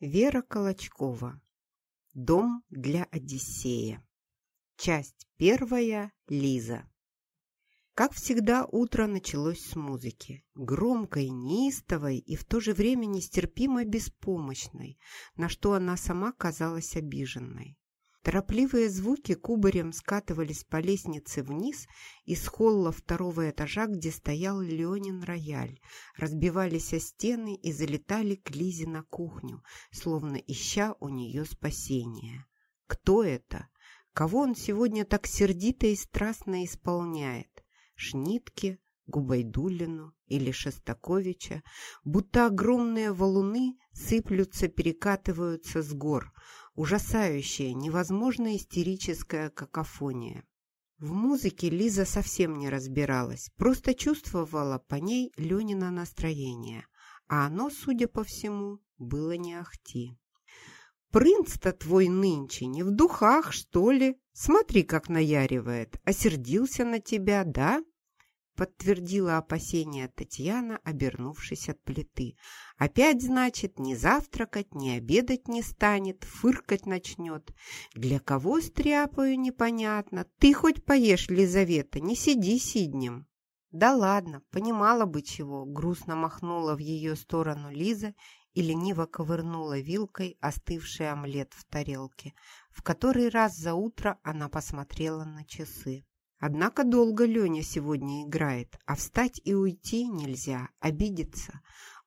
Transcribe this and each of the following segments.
Вера Колочкова. Дом для Одиссея. Часть первая. Лиза. Как всегда, утро началось с музыки. Громкой, неистовой и в то же время нестерпимо беспомощной, на что она сама казалась обиженной. Торопливые звуки кубарем скатывались по лестнице вниз из холла второго этажа, где стоял Ленин рояль, разбивались о стены и залетали к Лизе на кухню, словно ища у нее спасения. Кто это? Кого он сегодня так сердито и страстно исполняет? Шнитке, Губайдулину или Шостаковича, будто огромные валуны сыплются, перекатываются с гор — Ужасающая, невозможно истерическая какофония. В музыке Лиза совсем не разбиралась, просто чувствовала по ней Ленина настроение, а оно, судя по всему, было не ахти. «Принц-то твой нынче не в духах, что ли? Смотри, как наяривает. Осердился на тебя, да?» Подтвердила опасение Татьяна, обернувшись от плиты. «Опять, значит, ни завтракать, ни обедать не станет, фыркать начнет. Для кого стряпаю, непонятно. Ты хоть поешь, Лизавета, не сиди сиднем». «Да ладно, понимала бы чего», — грустно махнула в ее сторону Лиза и лениво ковырнула вилкой остывший омлет в тарелке. В который раз за утро она посмотрела на часы. Однако долго Леня сегодня играет, а встать и уйти нельзя, обидеться.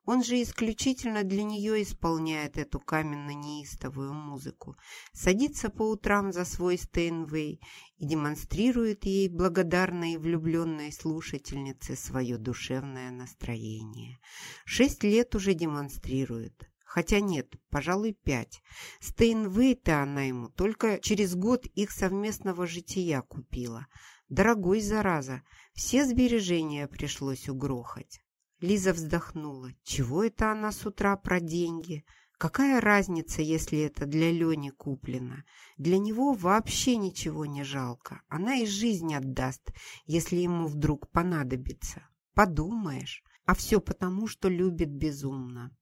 Он же исключительно для нее исполняет эту каменно-неистовую музыку, садится по утрам за свой Стейнвей и демонстрирует ей благодарной и влюбленной слушательнице свое душевное настроение. Шесть лет уже демонстрирует. Хотя нет, пожалуй, пять. Стейнвей-то она ему только через год их совместного жития купила – Дорогой, зараза, все сбережения пришлось угрохать. Лиза вздохнула. Чего это она с утра про деньги? Какая разница, если это для Лени куплено? Для него вообще ничего не жалко. Она и жизнь отдаст, если ему вдруг понадобится. Подумаешь. А все потому, что любит безумно.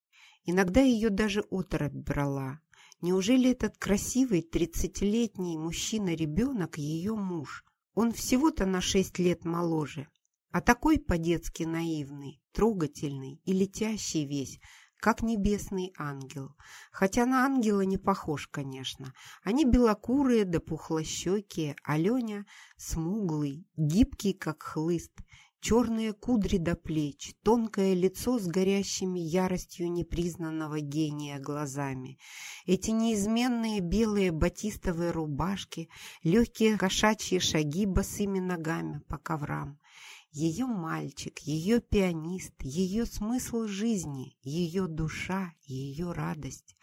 Иногда ее даже оторопь брала. Неужели этот красивый тридцатилетний мужчина-ребенок ее муж? Он всего-то на шесть лет моложе, а такой по-детски наивный, трогательный и летящий весь, как небесный ангел. Хотя на ангела не похож, конечно. Они белокурые да пухлощекие, а Леня смуглый, гибкий, как хлыст, черные кудри до плеч, тонкое лицо с горящими яростью непризнанного гения глазами. Эти неизменные белые батистовые рубашки, легкие кошачьи шаги босыми ногами по коврам. Ее мальчик, ее пианист, ее смысл жизни, ее душа, ее радость.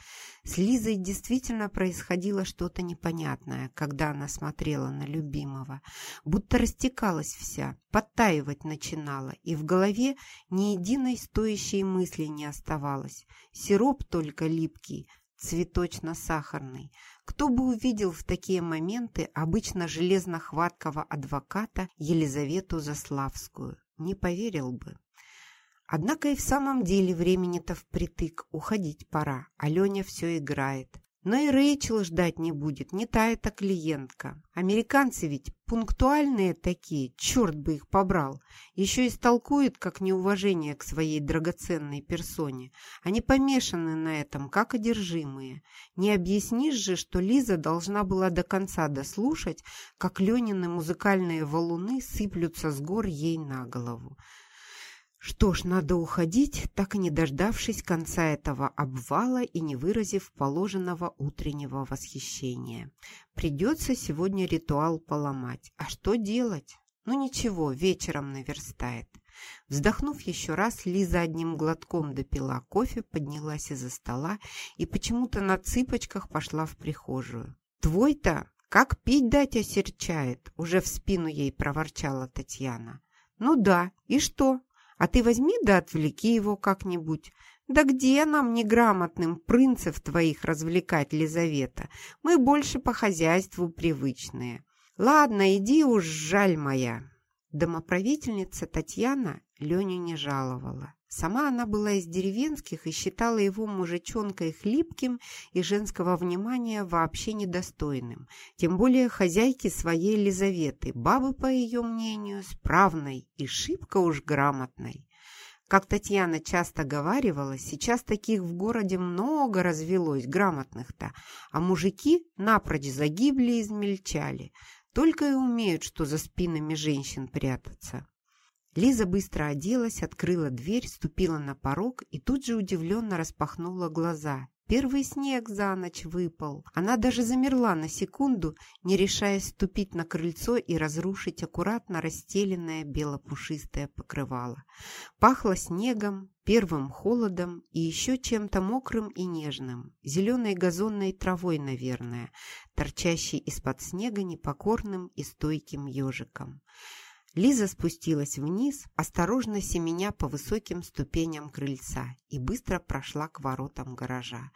С Лизой действительно происходило что-то непонятное, когда она смотрела на любимого. Будто растекалась вся, подтаивать начинала, и в голове ни единой стоящей мысли не оставалось. Сироп только липкий, цветочно-сахарный. Кто бы увидел в такие моменты обычно железно-хваткого адвоката Елизавету Заславскую? Не поверил бы. Однако и в самом деле времени-то впритык, уходить пора, а Леня все играет. Но и Рэйчел ждать не будет, не та эта клиентка. Американцы ведь пунктуальные такие, черт бы их побрал. Еще и столкуют как неуважение к своей драгоценной персоне. Они помешаны на этом, как одержимые. Не объяснишь же, что Лиза должна была до конца дослушать, как Ленины музыкальные валуны сыплются с гор ей на голову. Что ж, надо уходить, так и не дождавшись конца этого обвала и не выразив положенного утреннего восхищения. Придется сегодня ритуал поломать. А что делать? Ну ничего, вечером наверстает. Вздохнув еще раз, Лиза одним глотком допила кофе, поднялась из-за стола и почему-то на цыпочках пошла в прихожую. «Твой-то как пить дать осерчает?» Уже в спину ей проворчала Татьяна. «Ну да, и что?» А ты возьми да отвлеки его как-нибудь. Да где нам, неграмотным, принцев твоих развлекать, Лизавета? Мы больше по хозяйству привычные. Ладно, иди уж, жаль моя». Домоправительница Татьяна Леню не жаловала. Сама она была из деревенских и считала его мужичонкой хлипким и женского внимания вообще недостойным. Тем более хозяйки своей Лизаветы, бабы, по ее мнению, справной и шибко уж грамотной. Как Татьяна часто говаривала, сейчас таких в городе много развелось, грамотных-то, а мужики напрочь загибли и измельчали. Только и умеют, что за спинами женщин прятаться. Лиза быстро оделась, открыла дверь, ступила на порог и тут же удивленно распахнула глаза. Первый снег за ночь выпал. Она даже замерла на секунду, не решаясь ступить на крыльцо и разрушить аккуратно расстеленное белопушистое покрывало. Пахло снегом, первым холодом и еще чем-то мокрым и нежным, зеленой газонной травой, наверное, торчащей из-под снега непокорным и стойким ежиком. Лиза спустилась вниз, осторожно семеня по высоким ступеням крыльца и быстро прошла к воротам гаража.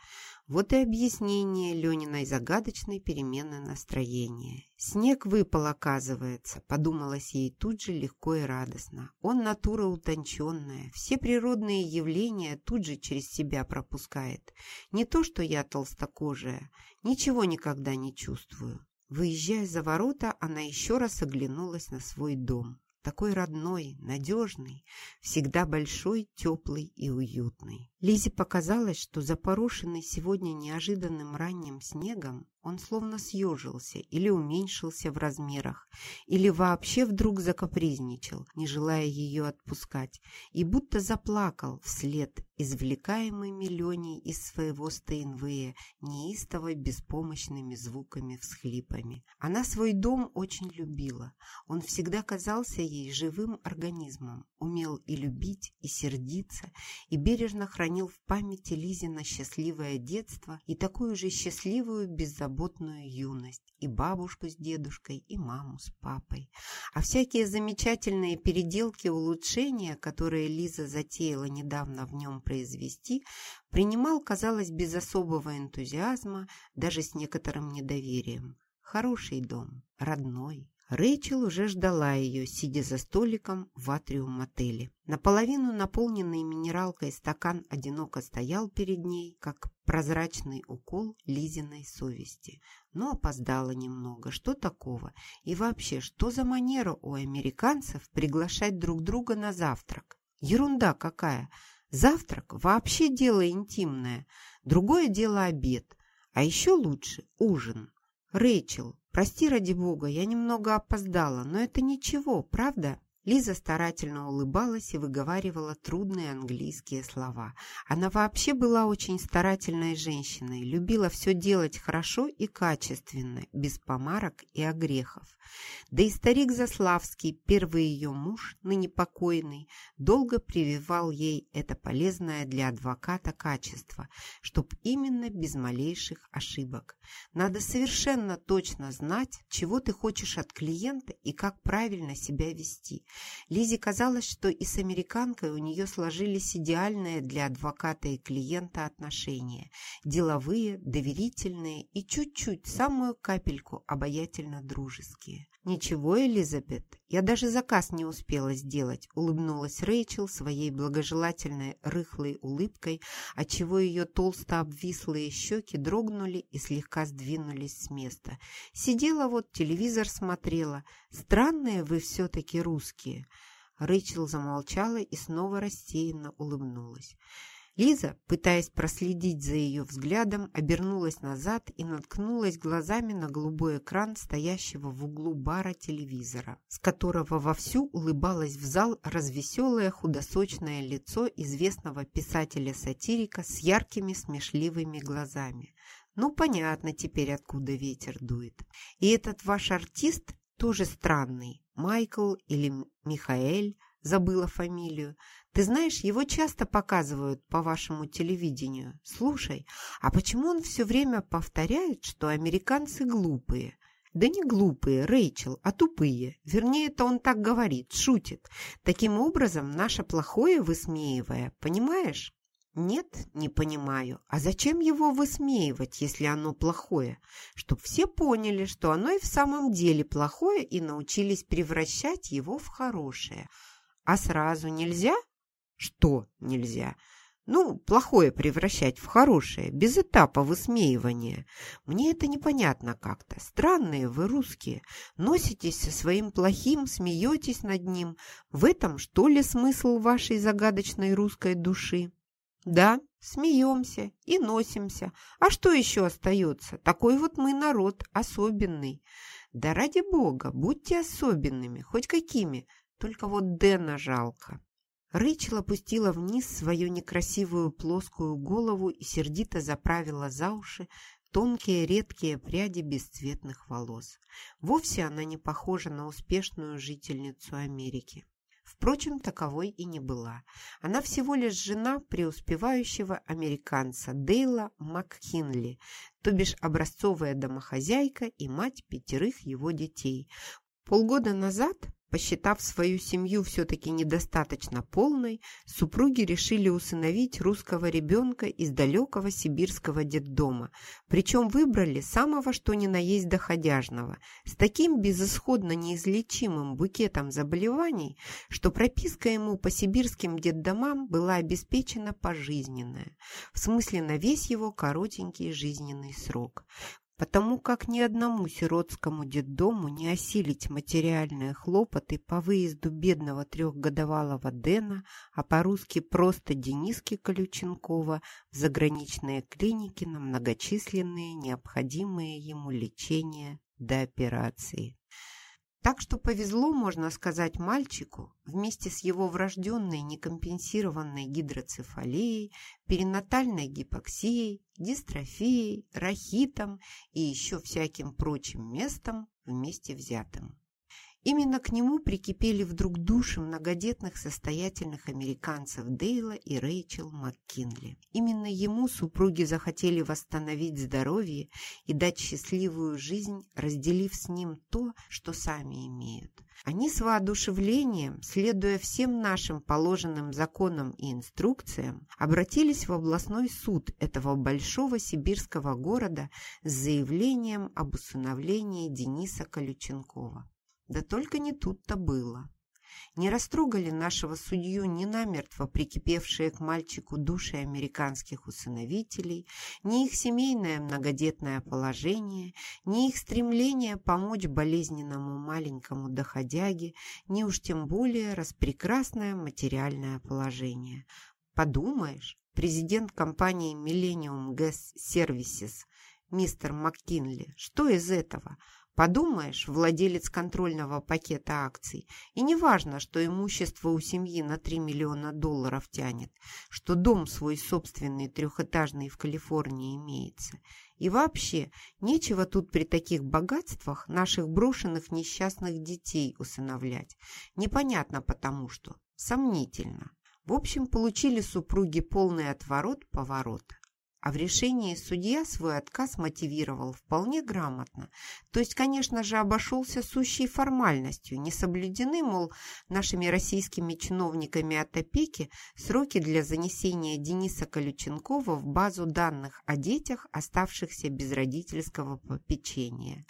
Вот и объяснение Лениной загадочной перемены настроения. «Снег выпал, оказывается», — подумалось ей тут же легко и радостно. «Он натура утонченная, все природные явления тут же через себя пропускает. Не то, что я толстокожая, ничего никогда не чувствую. Выезжая за ворота, она еще раз оглянулась на свой дом. Такой родной, надежный, всегда большой, теплый и уютный. Лизе показалось, что запорошенный сегодня неожиданным ранним снегом, он словно съежился или уменьшился в размерах, или вообще вдруг закапризничал, не желая ее отпускать, и будто заплакал вслед, извлекаемыми Леней из своего Стейнвея неистово беспомощными звуками-всхлипами. Она свой дом очень любила. Он всегда казался ей живым организмом, умел и любить, и сердиться, и бережно хранил в памяти Лизина счастливое детство и такую же счастливую беззаботную юность, и бабушку с дедушкой, и маму с папой. А всякие замечательные переделки улучшения, которые Лиза затеяла недавно в нем произвести, принимал, казалось, без особого энтузиазма, даже с некоторым недоверием. Хороший дом, родной, Рэйчел уже ждала ее, сидя за столиком в атриум-мотеле. Наполовину наполненный минералкой стакан одиноко стоял перед ней, как прозрачный укол Лизиной совести. Но опоздала немного. Что такого? И вообще, что за манера у американцев приглашать друг друга на завтрак? Ерунда какая! Завтрак вообще дело интимное. Другое дело обед. А еще лучше ужин. Рэйчел, прости ради бога, я немного опоздала, но это ничего, правда? Лиза старательно улыбалась и выговаривала трудные английские слова. Она вообще была очень старательной женщиной, любила все делать хорошо и качественно, без помарок и огрехов. Да и старик Заславский, первый ее муж, ныне покойный, долго прививал ей это полезное для адвоката качество, чтоб именно без малейших ошибок. Надо совершенно точно знать, чего ты хочешь от клиента и как правильно себя вести – Лизе казалось, что и с американкой у нее сложились идеальные для адвоката и клиента отношения. Деловые, доверительные и чуть-чуть, самую капельку, обаятельно дружеские. «Ничего, Элизабет, я даже заказ не успела сделать», улыбнулась Рэйчел своей благожелательной рыхлой улыбкой, отчего ее толсто обвислые щеки дрогнули и слегка сдвинулись с места. Сидела вот, телевизор смотрела. Странные вы все-таки русские. Рэйчел замолчала и снова рассеянно улыбнулась. Лиза, пытаясь проследить за ее взглядом, обернулась назад и наткнулась глазами на голубой экран стоящего в углу бара телевизора, с которого вовсю улыбалось в зал развеселое худосочное лицо известного писателя-сатирика с яркими смешливыми глазами. Ну, понятно теперь, откуда ветер дует. И этот ваш артист тоже странный. Майкл или Михаэль, забыла фамилию. Ты знаешь, его часто показывают по вашему телевидению. Слушай, а почему он все время повторяет, что американцы глупые? Да не глупые, Рэйчел, а тупые. Вернее, это он так говорит, шутит. Таким образом, наше плохое высмеивая, понимаешь? Нет, не понимаю. А зачем его высмеивать, если оно плохое? Чтоб все поняли, что оно и в самом деле плохое и научились превращать его в хорошее. А сразу нельзя? Что нельзя? Ну, плохое превращать в хорошее, без этапа высмеивания. Мне это непонятно как-то. Странные вы, русские. Носитесь со своим плохим, смеетесь над ним. В этом, что ли, смысл вашей загадочной русской души? Да, смеемся и носимся. А что еще остается? Такой вот мы народ, особенный. Да ради бога, будьте особенными, хоть какими. Только вот Дэна жалко. Рэйчел опустила вниз свою некрасивую плоскую голову и сердито заправила за уши тонкие редкие пряди бесцветных волос. Вовсе она не похожа на успешную жительницу Америки. Впрочем, таковой и не была. Она всего лишь жена преуспевающего американца Дейла МакКинли, то бишь образцовая домохозяйка и мать пятерых его детей. Полгода назад Посчитав свою семью все-таки недостаточно полной, супруги решили усыновить русского ребенка из далекого сибирского детдома, причем выбрали самого что ни на есть доходяжного, с таким безысходно неизлечимым букетом заболеваний, что прописка ему по сибирским детдомам была обеспечена пожизненная, в смысле на весь его коротенький жизненный срок потому как ни одному сиротскому детдому не осилить материальные хлопоты по выезду бедного трехгодовалого Дэна, а по-русски просто Дениски Колюченкова в заграничные клиники на многочисленные необходимые ему лечения до операции. Так что повезло, можно сказать, мальчику вместе с его врожденной некомпенсированной гидроцефалией, перинатальной гипоксией, дистрофией, рахитом и еще всяким прочим местом вместе взятым. Именно к нему прикипели вдруг души многодетных состоятельных американцев Дейла и Рэйчел МакКинли. Именно ему супруги захотели восстановить здоровье и дать счастливую жизнь, разделив с ним то, что сами имеют. Они с воодушевлением, следуя всем нашим положенным законам и инструкциям, обратились в областной суд этого большого сибирского города с заявлением об усыновлении Дениса Колюченкова. Да только не тут-то было. Не растрогали нашего судью ни намертво прикипевшие к мальчику души американских усыновителей, ни их семейное многодетное положение, ни их стремление помочь болезненному маленькому доходяге, ни уж тем более распрекрасное материальное положение. Подумаешь, президент компании Millennium Gas Services мистер МакКинли, что из этого – Подумаешь, владелец контрольного пакета акций. И не важно, что имущество у семьи на 3 миллиона долларов тянет, что дом свой собственный трехэтажный в Калифорнии имеется. И вообще, нечего тут при таких богатствах наших брошенных несчастных детей усыновлять. Непонятно потому что. Сомнительно. В общем, получили супруги полный отворот-поворот. А в решении судья свой отказ мотивировал вполне грамотно. То есть, конечно же, обошелся сущей формальностью. Не соблюдены, мол, нашими российскими чиновниками от опеки сроки для занесения Дениса Колюченкова в базу данных о детях, оставшихся без родительского попечения.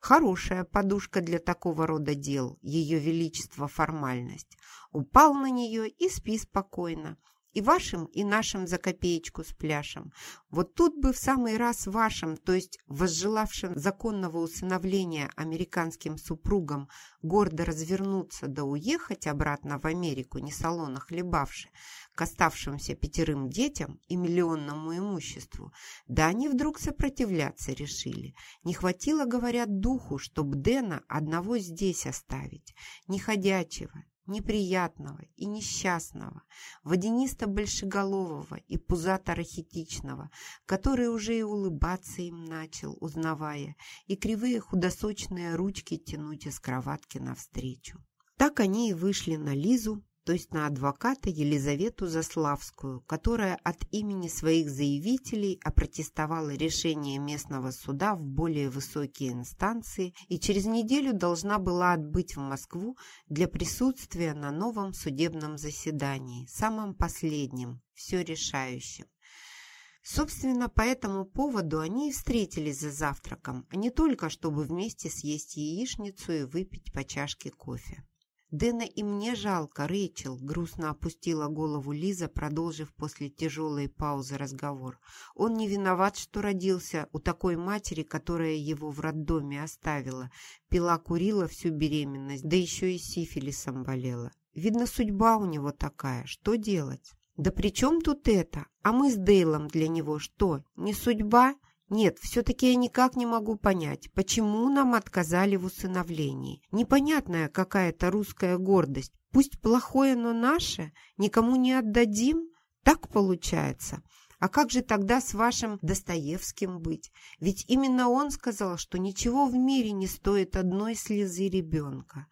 Хорошая подушка для такого рода дел, ее величество формальность. Упал на нее и спи спокойно. И вашим, и нашим за копеечку с пляшем. Вот тут бы в самый раз вашим, то есть возжелавшим законного усыновления американским супругам, гордо развернуться да уехать обратно в Америку, не салона хлебавши, к оставшимся пятерым детям и миллионному имуществу, да они вдруг сопротивляться решили. Не хватило, говорят, духу, чтоб Дэна одного здесь оставить, неходячего, неприятного и несчастного, водянисто-большеголового и пузато-рахитичного, который уже и улыбаться им начал, узнавая, и кривые худосочные ручки тянуть из кроватки навстречу. Так они и вышли на Лизу, то есть на адвоката Елизавету Заславскую, которая от имени своих заявителей опротестовала решение местного суда в более высокие инстанции и через неделю должна была отбыть в Москву для присутствия на новом судебном заседании, самом последнем, все решающем. Собственно, по этому поводу они и встретились за завтраком, а не только, чтобы вместе съесть яичницу и выпить по чашке кофе. «Дэна и мне жалко, Рэйчел», — грустно опустила голову Лиза, продолжив после тяжелой паузы разговор. «Он не виноват, что родился у такой матери, которая его в роддоме оставила. Пила, курила всю беременность, да еще и сифилисом болела. Видно, судьба у него такая. Что делать?» «Да при чем тут это? А мы с Дейлом для него что, не судьба?» Нет, все-таки я никак не могу понять, почему нам отказали в усыновлении. Непонятная какая-то русская гордость. Пусть плохое, но наше, никому не отдадим. Так получается. А как же тогда с вашим Достоевским быть? Ведь именно он сказал, что ничего в мире не стоит одной слезы ребенка.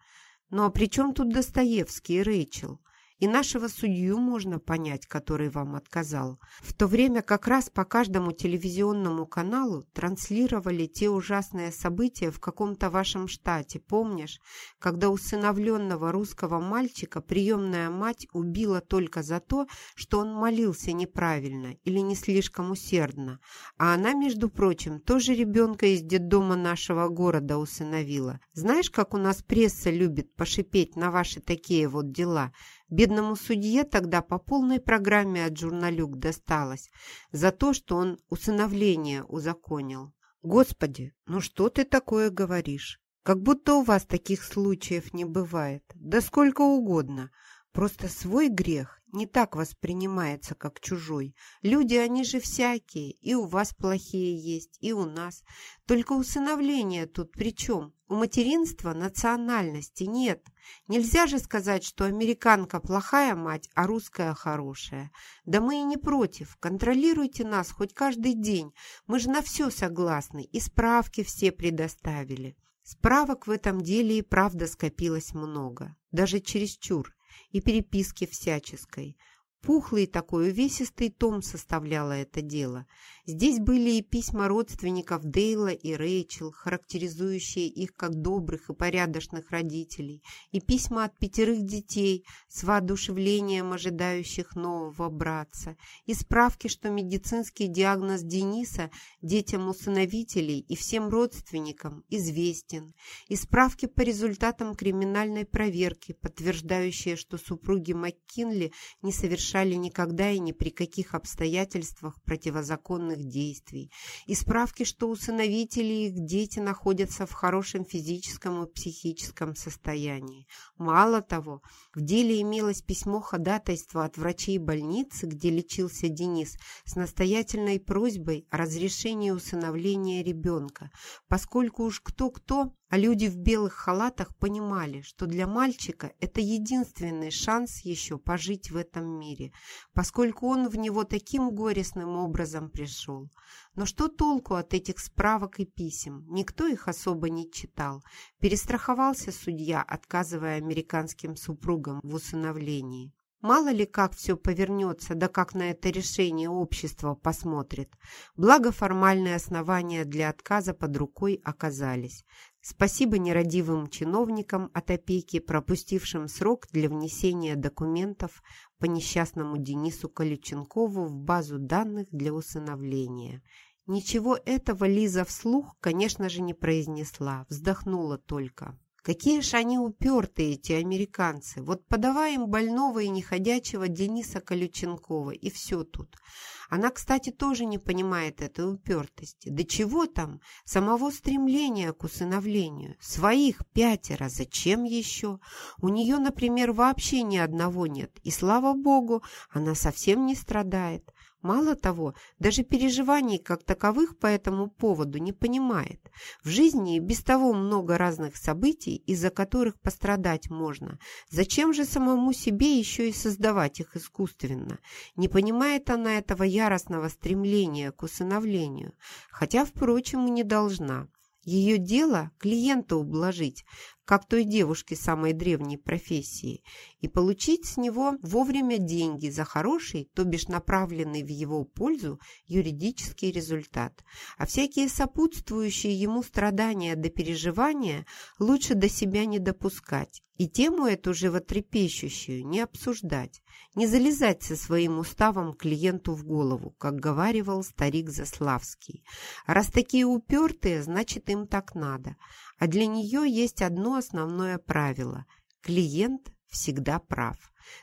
Ну а при чем тут Достоевский и Рэйчел? И нашего судью можно понять, который вам отказал. В то время как раз по каждому телевизионному каналу транслировали те ужасные события в каком-то вашем штате, помнишь? Когда усыновленного русского мальчика приемная мать убила только за то, что он молился неправильно или не слишком усердно. А она, между прочим, тоже ребенка из детдома нашего города усыновила. Знаешь, как у нас пресса любит пошипеть на ваши такие вот дела – Бедному судье тогда по полной программе от журналюк досталось за то, что он усыновление узаконил. Господи, ну что ты такое говоришь? Как будто у вас таких случаев не бывает. Да сколько угодно. Просто свой грех не так воспринимается, как чужой. Люди, они же всякие, и у вас плохие есть, и у нас. Только усыновление тут при чем? У материнства национальности нет. Нельзя же сказать, что американка плохая мать, а русская хорошая. Да мы и не против. Контролируйте нас хоть каждый день. Мы же на все согласны, и справки все предоставили. Справок в этом деле и правда скопилось много, даже чересчур и переписки всяческой. Пухлый такой увесистый том составляло это дело. Здесь были и письма родственников Дейла и Рэйчел, характеризующие их как добрых и порядочных родителей, и письма от пятерых детей с воодушевлением ожидающих нового братца, и справки, что медицинский диагноз Дениса детям усыновителей и всем родственникам известен, и справки по результатам криминальной проверки, подтверждающие, что супруги МакКинли не совершали никогда и ни при каких обстоятельствах противозаконных преступных действий, и справки, что усыновители и их дети находятся в хорошем физическом и психическом состоянии. Мало того, в деле имелось письмо ходатайства от врачей больницы, где лечился Денис, с настоятельной просьбой о разрешении усыновления ребенка, поскольку уж кто-кто, а люди в белых халатах понимали, что для мальчика это единственный шанс еще пожить в этом мире, поскольку он в него таким горестным образом пришел. Но что толку от этих справок и писем? Никто их особо не читал. Перестраховался судья, отказывая американским супругам в усыновлении. Мало ли как все повернется, да как на это решение общество посмотрит. Благо формальные основания для отказа под рукой оказались. Спасибо нерадивым чиновникам от опеки, пропустившим срок для внесения документов по несчастному Денису Колюченкову в базу данных для усыновления. Ничего этого Лиза вслух, конечно же, не произнесла, вздохнула только. Какие ж они упертые, эти американцы. Вот подавай им больного и неходячего Дениса Колюченкова, и все тут. Она, кстати, тоже не понимает этой упертости. Да чего там? Самого стремления к усыновлению. Своих пятеро. Зачем еще? У нее, например, вообще ни одного нет. И, слава богу, она совсем не страдает. Мало того, даже переживаний как таковых по этому поводу не понимает. В жизни и без того много разных событий, из-за которых пострадать можно. Зачем же самому себе еще и создавать их искусственно? Не понимает она этого яростного стремления к усыновлению, хотя, впрочем, и не должна. Ее дело – клиента ублажить, как той девушке самой древней профессии, и получить с него вовремя деньги за хороший, то бишь направленный в его пользу, юридический результат. А всякие сопутствующие ему страдания до переживания лучше до себя не допускать, и тему эту животрепещущую не обсуждать, не залезать со своим уставом клиенту в голову, как говаривал старик Заславский. Раз такие упертые, значит им так надо. А для нее есть одно основное правило – Клиент всегда прав.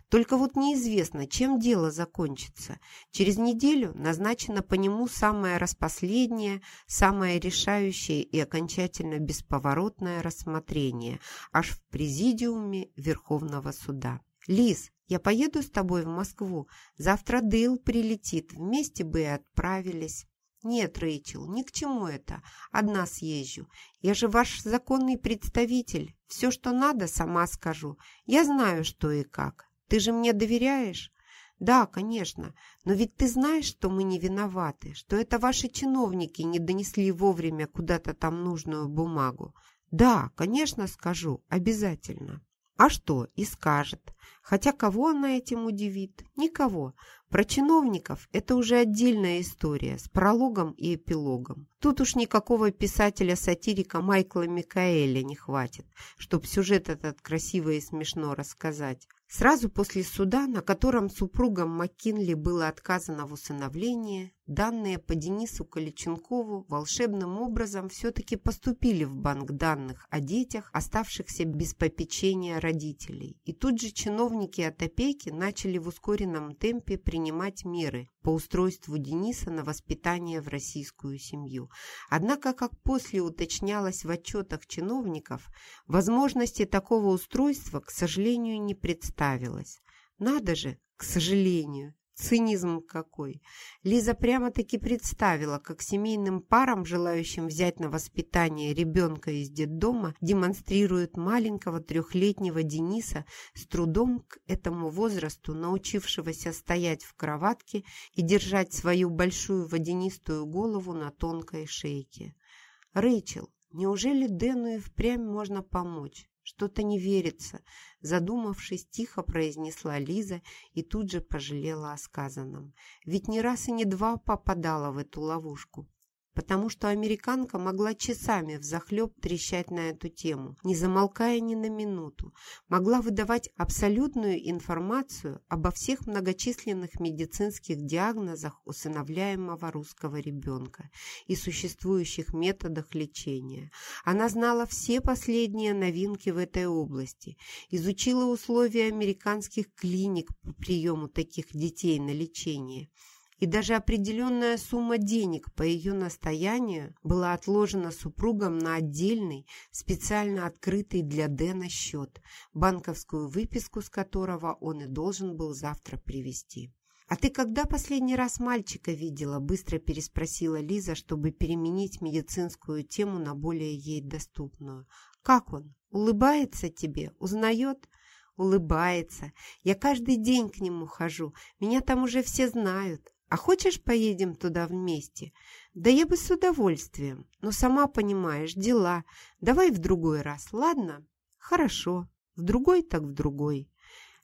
Только вот неизвестно, чем дело закончится. Через неделю назначено по нему самое распоследнее, самое решающее и окончательно бесповоротное рассмотрение, аж в президиуме Верховного суда. «Лис, я поеду с тобой в Москву. Завтра Дейл прилетит. Вместе бы и отправились». «Нет, Рэйчел, ни к чему это. Одна съезжу. Я же ваш законный представитель. Все, что надо, сама скажу. Я знаю, что и как. Ты же мне доверяешь?» «Да, конечно. Но ведь ты знаешь, что мы не виноваты, что это ваши чиновники не донесли вовремя куда-то там нужную бумагу. Да, конечно, скажу. Обязательно». А что, и скажет. Хотя кого она этим удивит? Никого. Про чиновников это уже отдельная история с прологом и эпилогом. Тут уж никакого писателя-сатирика Майкла Микаэля не хватит, чтобы сюжет этот красиво и смешно рассказать. Сразу после суда, на котором супругам Маккинли было отказано в усыновлении, данные по Денису Каличенкову волшебным образом все-таки поступили в банк данных о детях, оставшихся без попечения родителей. И тут же чиновники от опеки начали в ускоренном темпе принимать меры по устройству Дениса на воспитание в российскую семью. Однако, как после уточнялось в отчетах чиновников, возможности такого устройства, к сожалению, не представилось. Надо же, к сожалению, Цинизм какой! Лиза прямо-таки представила, как семейным парам, желающим взять на воспитание ребенка из детдома, демонстрируют маленького трехлетнего Дениса, с трудом к этому возрасту научившегося стоять в кроватке и держать свою большую водянистую голову на тонкой шейке. «Рэйчел, неужели Дэну и впрямь можно помочь?» «Что-то не верится», — задумавшись, тихо произнесла Лиза и тут же пожалела о сказанном. Ведь не раз и не два попадала в эту ловушку потому что американка могла часами взахлеб трещать на эту тему, не замолкая ни на минуту, могла выдавать абсолютную информацию обо всех многочисленных медицинских диагнозах усыновляемого русского ребенка и существующих методах лечения. Она знала все последние новинки в этой области, изучила условия американских клиник по приему таких детей на лечение – и даже определенная сумма денег по ее настоянию была отложена супругом на отдельный, специально открытый для Дэна счет, банковскую выписку с которого он и должен был завтра привезти. «А ты когда последний раз мальчика видела?» – быстро переспросила Лиза, чтобы переменить медицинскую тему на более ей доступную. «Как он? Улыбается тебе? Узнает?» «Улыбается. Я каждый день к нему хожу. Меня там уже все знают. А хочешь, поедем туда вместе? Да я бы с удовольствием. Но сама понимаешь, дела. Давай в другой раз, ладно? Хорошо. В другой так в другой.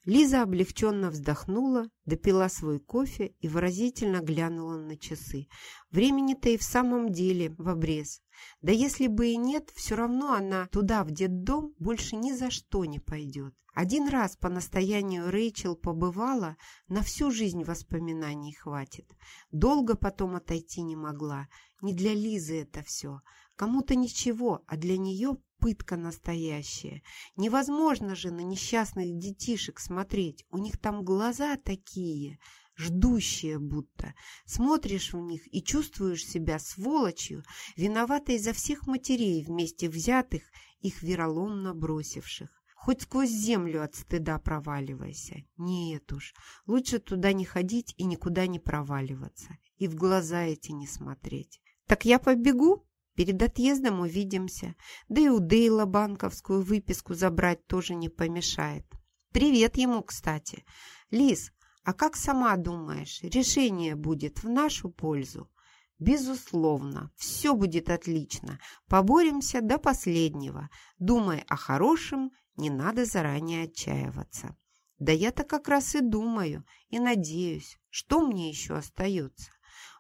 Лиза облегченно вздохнула, допила свой кофе и выразительно глянула на часы. Времени-то и в самом деле в обрез. Да если бы и нет, все равно она туда, в детдом, больше ни за что не пойдет. Один раз по настоянию Рэйчел побывала, на всю жизнь воспоминаний хватит. Долго потом отойти не могла. Не для Лизы это все. Кому-то ничего, а для нее пытка настоящая. Невозможно же на несчастных детишек смотреть. У них там глаза такие, ждущие будто. Смотришь в них и чувствуешь себя сволочью, виноватой за всех матерей вместе взятых, их вероломно бросивших. Хоть сквозь землю от стыда проваливайся. Нет уж, лучше туда не ходить и никуда не проваливаться. И в глаза эти не смотреть. Так я побегу? Перед отъездом увидимся. Да и у Дейла банковскую выписку забрать тоже не помешает. Привет ему, кстати. Лиз, а как сама думаешь, решение будет в нашу пользу? Безусловно, все будет отлично. Поборемся до последнего. Думай о хорошем не надо заранее отчаиваться. Да я-то как раз и думаю, и надеюсь, что мне еще остается.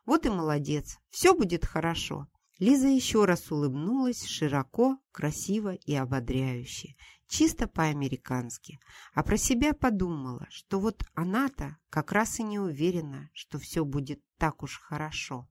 Вот и молодец, все будет хорошо. Лиза еще раз улыбнулась широко, красиво и ободряюще, чисто по-американски, а про себя подумала, что вот она-то как раз и не уверена, что все будет так уж хорошо.